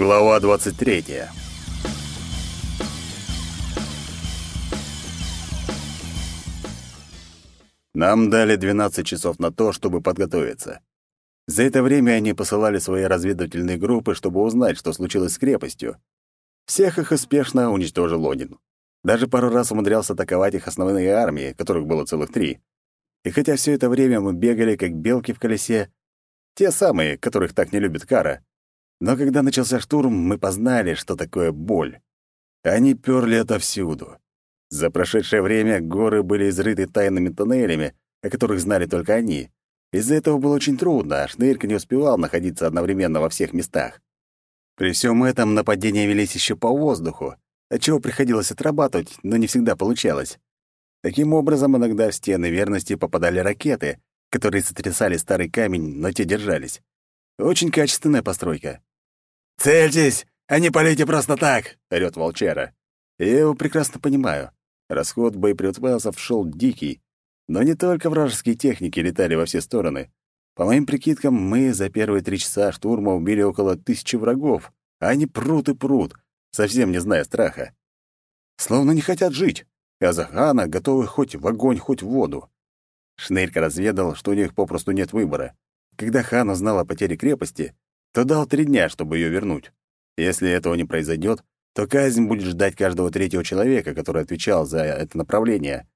Глава 23. Нам дали 12 часов на то, чтобы подготовиться. За это время они посылали свои разведывательные группы, чтобы узнать, что случилось с крепостью. Всех их успешно уничтожил Один. Даже пару раз умудрялся атаковать их основные армии, которых было целых три. И хотя все это время мы бегали, как белки в колесе, те самые, которых так не любит Кара, но когда начался штурм, мы познали, что такое боль. Они перли отовсюду. За прошедшее время горы были изрыты тайными тоннелями, о которых знали только они. Из-за этого было очень трудно, а Шнырька не успевал находиться одновременно во всех местах. При всем этом нападения велись еще по воздуху, отчего приходилось отрабатывать, но не всегда получалось. Таким образом, иногда в стены верности попадали ракеты, которые сотрясали старый камень, но те держались. Очень качественная постройка. «Цельтесь, а не полейте просто так!» — орёт волчара. Я его прекрасно понимаю. Расход боеприпасов шел дикий, но не только вражеские техники летали во все стороны. По моим прикидкам, мы за первые три часа штурма убили около тысячи врагов, а они прут и прут, совсем не зная страха. Словно не хотят жить, а за готовы хоть в огонь, хоть в воду. Шнырька разведал, что у них попросту нет выбора. Когда хан узнал о потере крепости, то дал три дня, чтобы ее вернуть. Если этого не произойдет, то казнь будет ждать каждого третьего человека, который отвечал за это направление.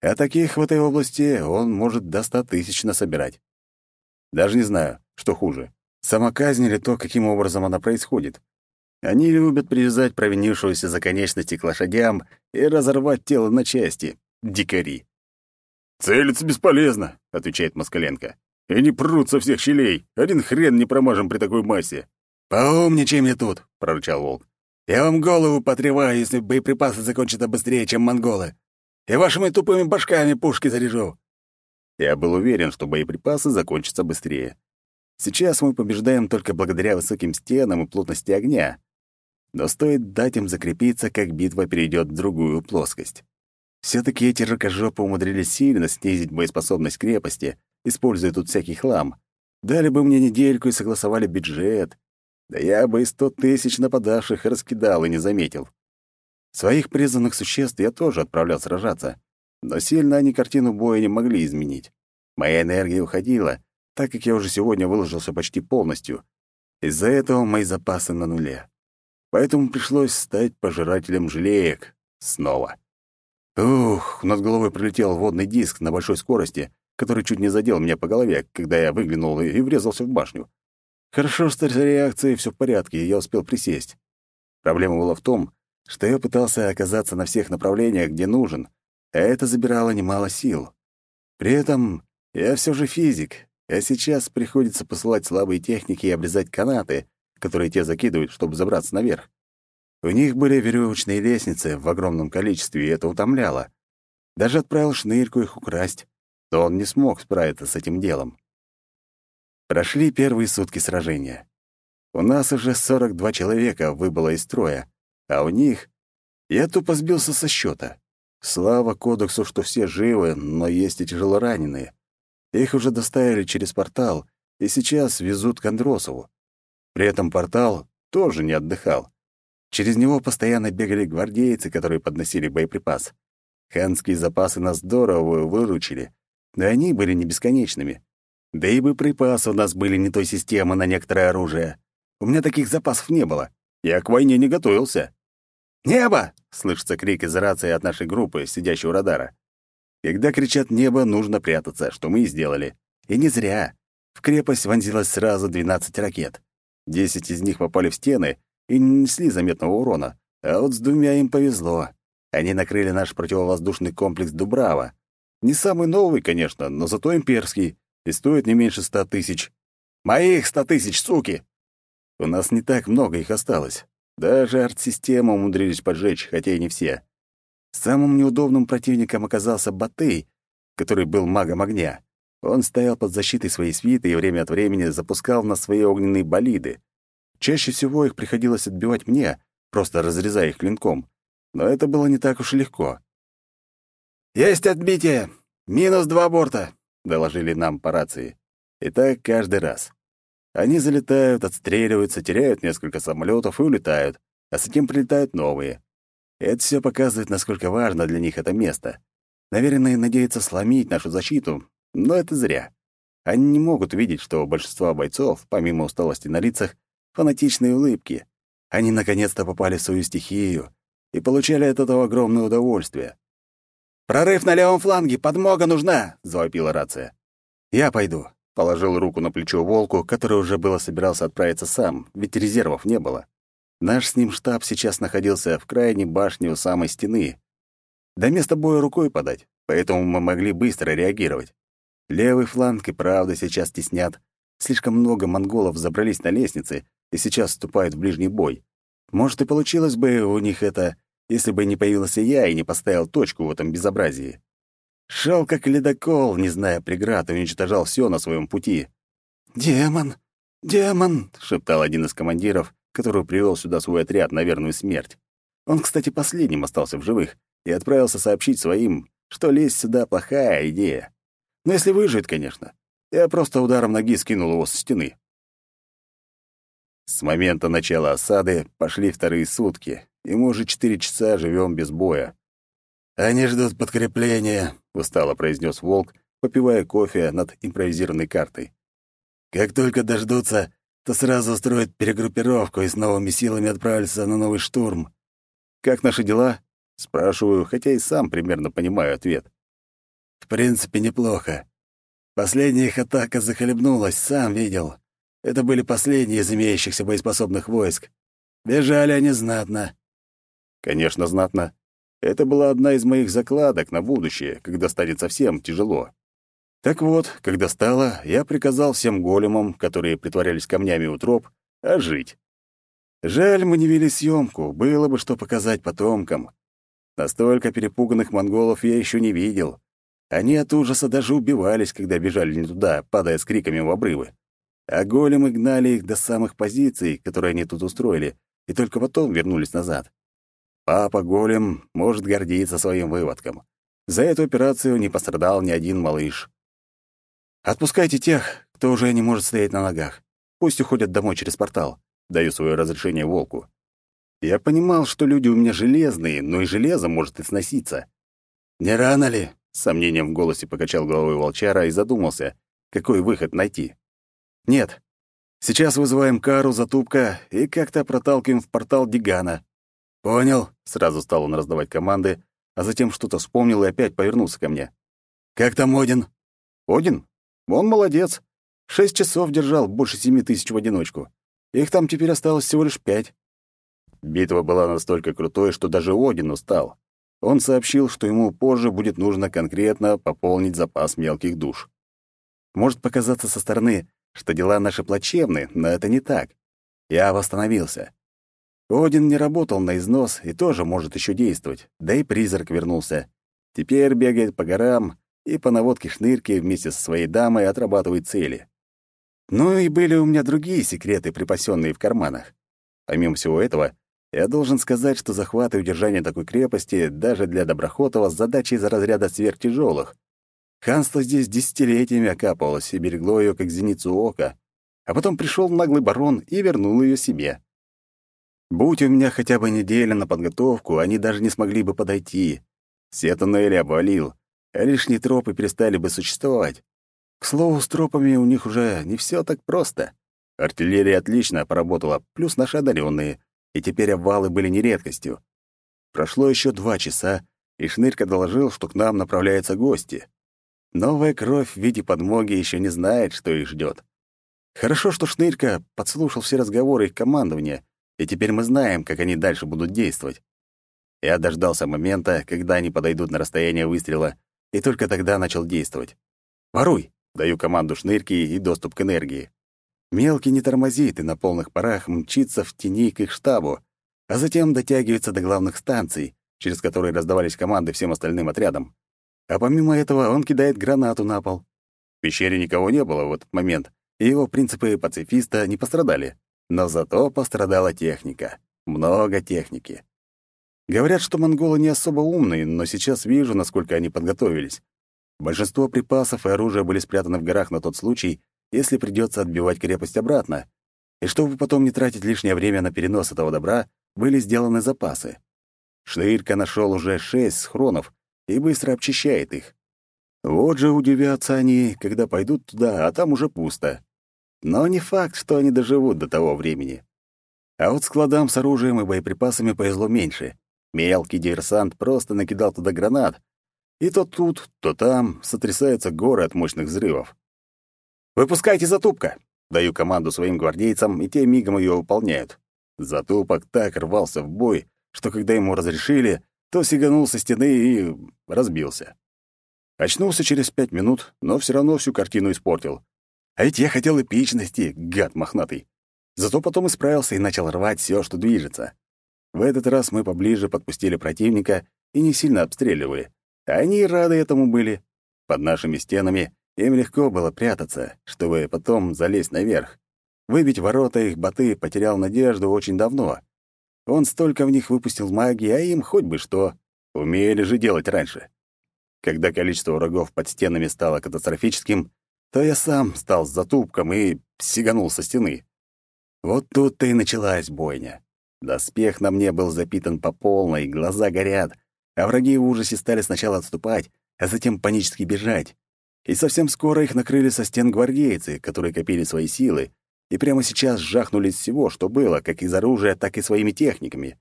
А таких в этой области он может до ста тысяч насобирать. Даже не знаю, что хуже. Сама казнь или то, каким образом она происходит. Они любят привязать провинившегося за конечности к лошадям и разорвать тело на части. Дикари. «Целиться бесполезно», — отвечает Москаленко. И не прут со всех щелей. Один хрен не промажем при такой массе. «Поумничай мне тут», — прорычал волк. «Я вам голову потреваю, если боеприпасы закончатся быстрее, чем монголы. И вашими тупыми башками пушки заряжу». Я был уверен, что боеприпасы закончатся быстрее. Сейчас мы побеждаем только благодаря высоким стенам и плотности огня. Но стоит дать им закрепиться, как битва перейдет в другую плоскость. все таки эти рукожопы умудрились сильно снизить боеспособность крепости, используя тут всякий хлам. Дали бы мне недельку и согласовали бюджет. Да я бы и сто тысяч нападавших раскидал и не заметил. Своих призванных существ я тоже отправлял сражаться, но сильно они картину боя не могли изменить. Моя энергия уходила, так как я уже сегодня выложился почти полностью. Из-за этого мои запасы на нуле. Поэтому пришлось стать пожирателем желеек. Снова. Ух, над головой пролетел водный диск на большой скорости, который чуть не задел меня по голове, когда я выглянул и врезался в башню. Хорошо, что с реакцией все в порядке, и я успел присесть. Проблема была в том, что я пытался оказаться на всех направлениях, где нужен, а это забирало немало сил. При этом я все же физик, а сейчас приходится посылать слабые техники и обрезать канаты, которые те закидывают, чтобы забраться наверх. У них были веревочные лестницы в огромном количестве, и это утомляло. Даже отправил шнырьку их украсть то он не смог справиться с этим делом. Прошли первые сутки сражения. У нас уже 42 человека выбыло из строя, а у них... Я тупо сбился со счета. Слава кодексу, что все живы, но есть и тяжелораненые. Их уже доставили через портал, и сейчас везут к Андросову. При этом портал тоже не отдыхал. Через него постоянно бегали гвардейцы, которые подносили боеприпас. Ханские запасы нас здорово выручили, но они были не бесконечными. Да и боеприпасы у нас были не той системы на некоторое оружие. У меня таких запасов не было. Я к войне не готовился. «Небо!» — слышится крик из рации от нашей группы, сидящей у радара. Когда кричат «небо», нужно прятаться, что мы и сделали. И не зря. В крепость вонзилось сразу 12 ракет. Десять из них попали в стены и не несли заметного урона, а вот с двумя им повезло. Они накрыли наш противовоздушный комплекс «Дубрава», не самый новый, конечно, но зато имперский и стоит не меньше ста тысяч. Моих ста тысяч, суки! У нас не так много их осталось. Даже арт-систему умудрились поджечь, хотя и не все. Самым неудобным противником оказался Батый, который был магом огня. Он стоял под защитой своей свиты и время от времени запускал на свои огненные болиды. Чаще всего их приходилось отбивать мне, просто разрезая их клинком. Но это было не так уж и легко. «Есть отбитие! Минус два борта!» — доложили нам по рации. И так каждый раз. Они залетают, отстреливаются, теряют несколько самолетов и улетают, а затем прилетают новые. Это все показывает, насколько важно для них это место. Наверное, надеются сломить нашу защиту, но это зря. Они не могут видеть, что у большинства бойцов, помимо усталости на лицах, фанатичные улыбки. Они наконец-то попали в свою стихию и получали от этого огромное удовольствие. «Прорыв на левом фланге! Подмога нужна!» — завопила рация. «Я пойду», — положил руку на плечо волку, который уже было собирался отправиться сам, ведь резервов не было. Наш с ним штаб сейчас находился в крайней башне у самой стены. До места боя рукой подать, поэтому мы могли быстро реагировать. Левый фланг и правда сейчас теснят. Слишком много монголов забрались на лестницы и сейчас вступают в ближний бой. Может, и получилось бы у них это, если бы не появился я и не поставил точку в этом безобразии. Шел как ледокол, не зная преград, и уничтожал все на своем пути. «Демон! Демон!» — шептал один из командиров, который привел сюда свой отряд на верную смерть. Он, кстати, последним остался в живых и отправился сообщить своим, что лезть сюда — плохая идея. Но если выживет, конечно. Я просто ударом ноги скинул его со стены. С момента начала осады пошли вторые сутки, и мы уже четыре часа живем без боя. «Они ждут подкрепления», — устало произнес Волк, попивая кофе над импровизированной картой. «Как только дождутся, то сразу устроят перегруппировку и с новыми силами отправятся на новый штурм. Как наши дела?» — спрашиваю, хотя и сам примерно понимаю ответ. «В принципе, неплохо. Последняя их атака захлебнулась, сам видел. Это были последние из имеющихся боеспособных войск. Бежали они знатно. Конечно, знатно. Это была одна из моих закладок на будущее, когда станет совсем тяжело. Так вот, когда стало, я приказал всем големам, которые притворялись камнями у троп, ожить. Жаль, мы не вели съемку, было бы что показать потомкам. Настолько перепуганных монголов я еще не видел. Они от ужаса даже убивались, когда бежали не туда, падая с криками в обрывы. А големы гнали их до самых позиций, которые они тут устроили, и только потом вернулись назад. Папа Голем может гордиться своим выводком. За эту операцию не пострадал ни один малыш. «Отпускайте тех, кто уже не может стоять на ногах. Пусть уходят домой через портал», — даю свое разрешение волку. Я понимал, что люди у меня железные, но и железо может и сноситься. «Не рано ли?» — с сомнением в голосе покачал головой волчара и задумался, какой выход найти. Нет. Сейчас вызываем Кару, Затупка и как-то проталкиваем в портал Дигана. Понял. Сразу стал он раздавать команды, а затем что-то вспомнил и опять повернулся ко мне. Как там Один? Один? Он молодец. Шесть часов держал больше семи тысяч в одиночку. Их там теперь осталось всего лишь пять. Битва была настолько крутой, что даже Один устал. Он сообщил, что ему позже будет нужно конкретно пополнить запас мелких душ. Может показаться со стороны, что дела наши плачевны, но это не так. Я восстановился. Один не работал на износ и тоже может еще действовать, да и призрак вернулся. Теперь бегает по горам и по наводке шнырки вместе со своей дамой отрабатывает цели. Ну и были у меня другие секреты, припасенные в карманах. Помимо всего этого, я должен сказать, что захват и удержание такой крепости даже для Доброхотова задача из разряда сверхтяжелых. Ханство здесь десятилетиями окапывалось и берегло ее как зеницу ока, а потом пришел наглый барон и вернул ее себе. Будь у меня хотя бы неделя на подготовку, они даже не смогли бы подойти. Все туннели обвалил, а лишние тропы перестали бы существовать. К слову, с тропами у них уже не все так просто. Артиллерия отлично поработала, плюс наши одаренные, и теперь обвалы были не редкостью. Прошло еще два часа, и Шнырька доложил, что к нам направляются гости. Новая кровь в виде подмоги еще не знает, что их ждет. Хорошо, что Шнырька подслушал все разговоры их командования, и теперь мы знаем, как они дальше будут действовать. Я дождался момента, когда они подойдут на расстояние выстрела, и только тогда начал действовать. «Воруй!» — даю команду Шнырьке и доступ к энергии. Мелкий не тормозит и на полных парах мчится в тени к их штабу, а затем дотягивается до главных станций, через которые раздавались команды всем остальным отрядам. А помимо этого он кидает гранату на пол. В пещере никого не было в этот момент, и его принципы пацифиста не пострадали. Но зато пострадала техника. Много техники. Говорят, что монголы не особо умные, но сейчас вижу, насколько они подготовились. Большинство припасов и оружия были спрятаны в горах на тот случай, если придется отбивать крепость обратно. И чтобы потом не тратить лишнее время на перенос этого добра, были сделаны запасы. Шнырька нашел уже шесть схронов и быстро обчищает их. Вот же удивятся они, когда пойдут туда, а там уже пусто. Но не факт, что они доживут до того времени. А вот складам с оружием и боеприпасами повезло меньше. Мелкий диверсант просто накидал туда гранат, и то тут, то там сотрясаются горы от мощных взрывов. «Выпускайте затупка!» — даю команду своим гвардейцам, и те мигом ее выполняют. Затупок так рвался в бой, что когда ему разрешили, то сиганул со стены и разбился. Очнулся через пять минут, но все равно всю картину испортил. А ведь я хотел эпичности, гад мохнатый. Зато потом исправился и начал рвать все, что движется. В этот раз мы поближе подпустили противника и не сильно обстреливали. Они рады этому были. Под нашими стенами им легко было прятаться, чтобы потом залезть наверх. Выбить ворота их боты потерял надежду очень давно. Он столько в них выпустил магии, а им хоть бы что. Умели же делать раньше. Когда количество врагов под стенами стало катастрофическим, то я сам стал затупком и сиганул со стены. Вот тут-то и началась бойня. Доспех на мне был запитан по полной, глаза горят, а враги в ужасе стали сначала отступать, а затем панически бежать. И совсем скоро их накрыли со стен гвардейцы, которые копили свои силы, и прямо сейчас жахнули из всего, что было, как из оружия, так и своими техниками.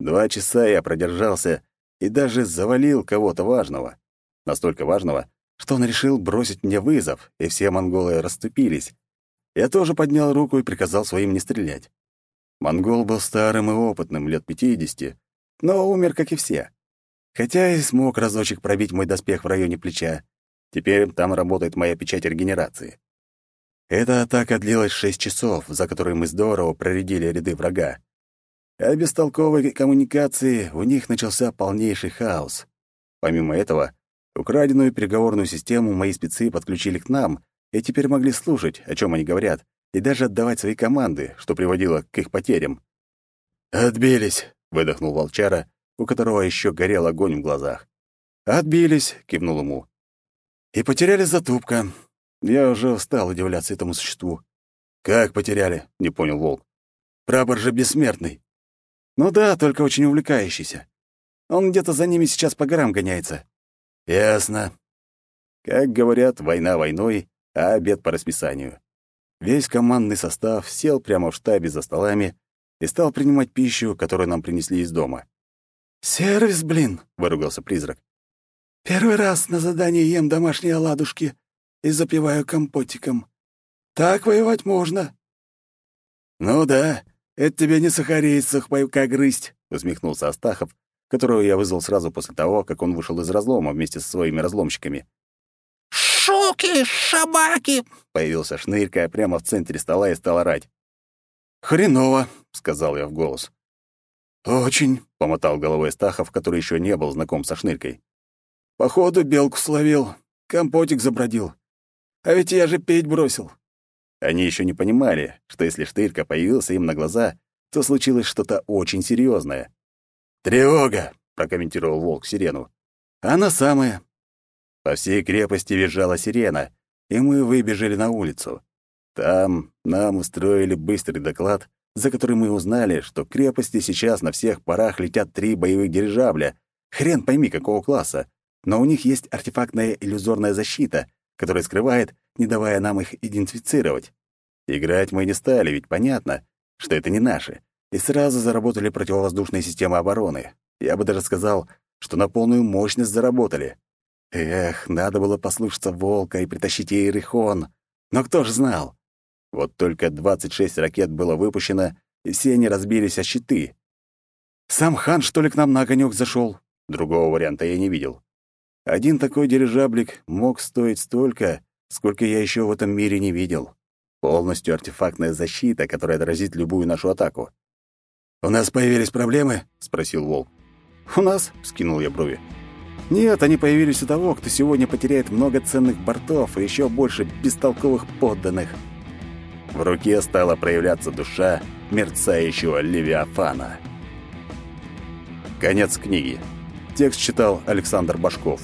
Два часа я продержался и даже завалил кого-то важного. Настолько важного, что он решил бросить мне вызов, и все монголы расступились. Я тоже поднял руку и приказал своим не стрелять. Монгол был старым и опытным, лет пятидесяти, но умер, как и все. Хотя и смог разочек пробить мой доспех в районе плеча. Теперь там работает моя печать регенерации. Эта атака длилась шесть часов, за которые мы здорово проредили ряды врага. А без толковой коммуникации у них начался полнейший хаос. Помимо этого, украденную переговорную систему мои спецы подключили к нам и теперь могли слушать, о чем они говорят, и даже отдавать свои команды, что приводило к их потерям. «Отбились», — выдохнул волчара, у которого еще горел огонь в глазах. «Отбились», — кивнул ему. «И потеряли затупка. Я уже устал удивляться этому существу. «Как потеряли?» — не понял Волк. «Прапор же бессмертный». «Ну да, только очень увлекающийся. Он где-то за ними сейчас по горам гоняется». «Ясно». Как говорят, война войной, а обед по расписанию. Весь командный состав сел прямо в штабе за столами и стал принимать пищу, которую нам принесли из дома. «Сервис, блин!» — выругался призрак. «Первый раз на задании ем домашние оладушки и запиваю компотиком. Так воевать можно». «Ну да, это тебе не сахарить сухпайка грызть», — усмехнулся Астахов, которого я вызвал сразу после того, как он вышел из разлома вместе со своими разломщиками. «Шуки, шабаки!» — появился Шнырька прямо в центре стола и стал орать. «Хреново», — сказал я в голос. «Очень», — помотал головой Стахов, который еще не был знаком со Шнырькой. «Походу, белку словил, компотик забродил. А ведь я же петь бросил». Они еще не понимали, что если Штырька появился им на глаза, то случилось что-то очень серьезное. «Тревога!» — прокомментировал волк сирену. «Она самая». По всей крепости визжала сирена, и мы выбежали на улицу. Там нам устроили быстрый доклад, за который мы узнали, что к крепости сейчас на всех парах летят три боевых дирижабля. Хрен пойми, какого класса. Но у них есть артефактная иллюзорная защита, который скрывает, не давая нам их идентифицировать. Играть мы не стали, ведь понятно, что это не наши, и сразу заработали противовоздушные системы обороны. Я бы даже сказал, что на полную мощность заработали. Эх, надо было послушаться Волка и притащить Иерихон. Но кто ж знал? Вот только 26 ракет было выпущено, и все они разбились о щиты. Сам хан, что ли, к нам на огонёк зашел? Другого варианта я не видел. Один такой дирижаблик мог стоить столько, сколько я еще в этом мире не видел. Полностью артефактная защита, которая отразит любую нашу атаку. «У нас появились проблемы?» — спросил Волк. «У нас?» — скинул я брови. «Нет, они появились у того, кто сегодня потеряет много ценных бортов и еще больше бестолковых подданных». В руке стала проявляться душа мерцающего Левиафана. Конец книги. Текст читал Александр Башков.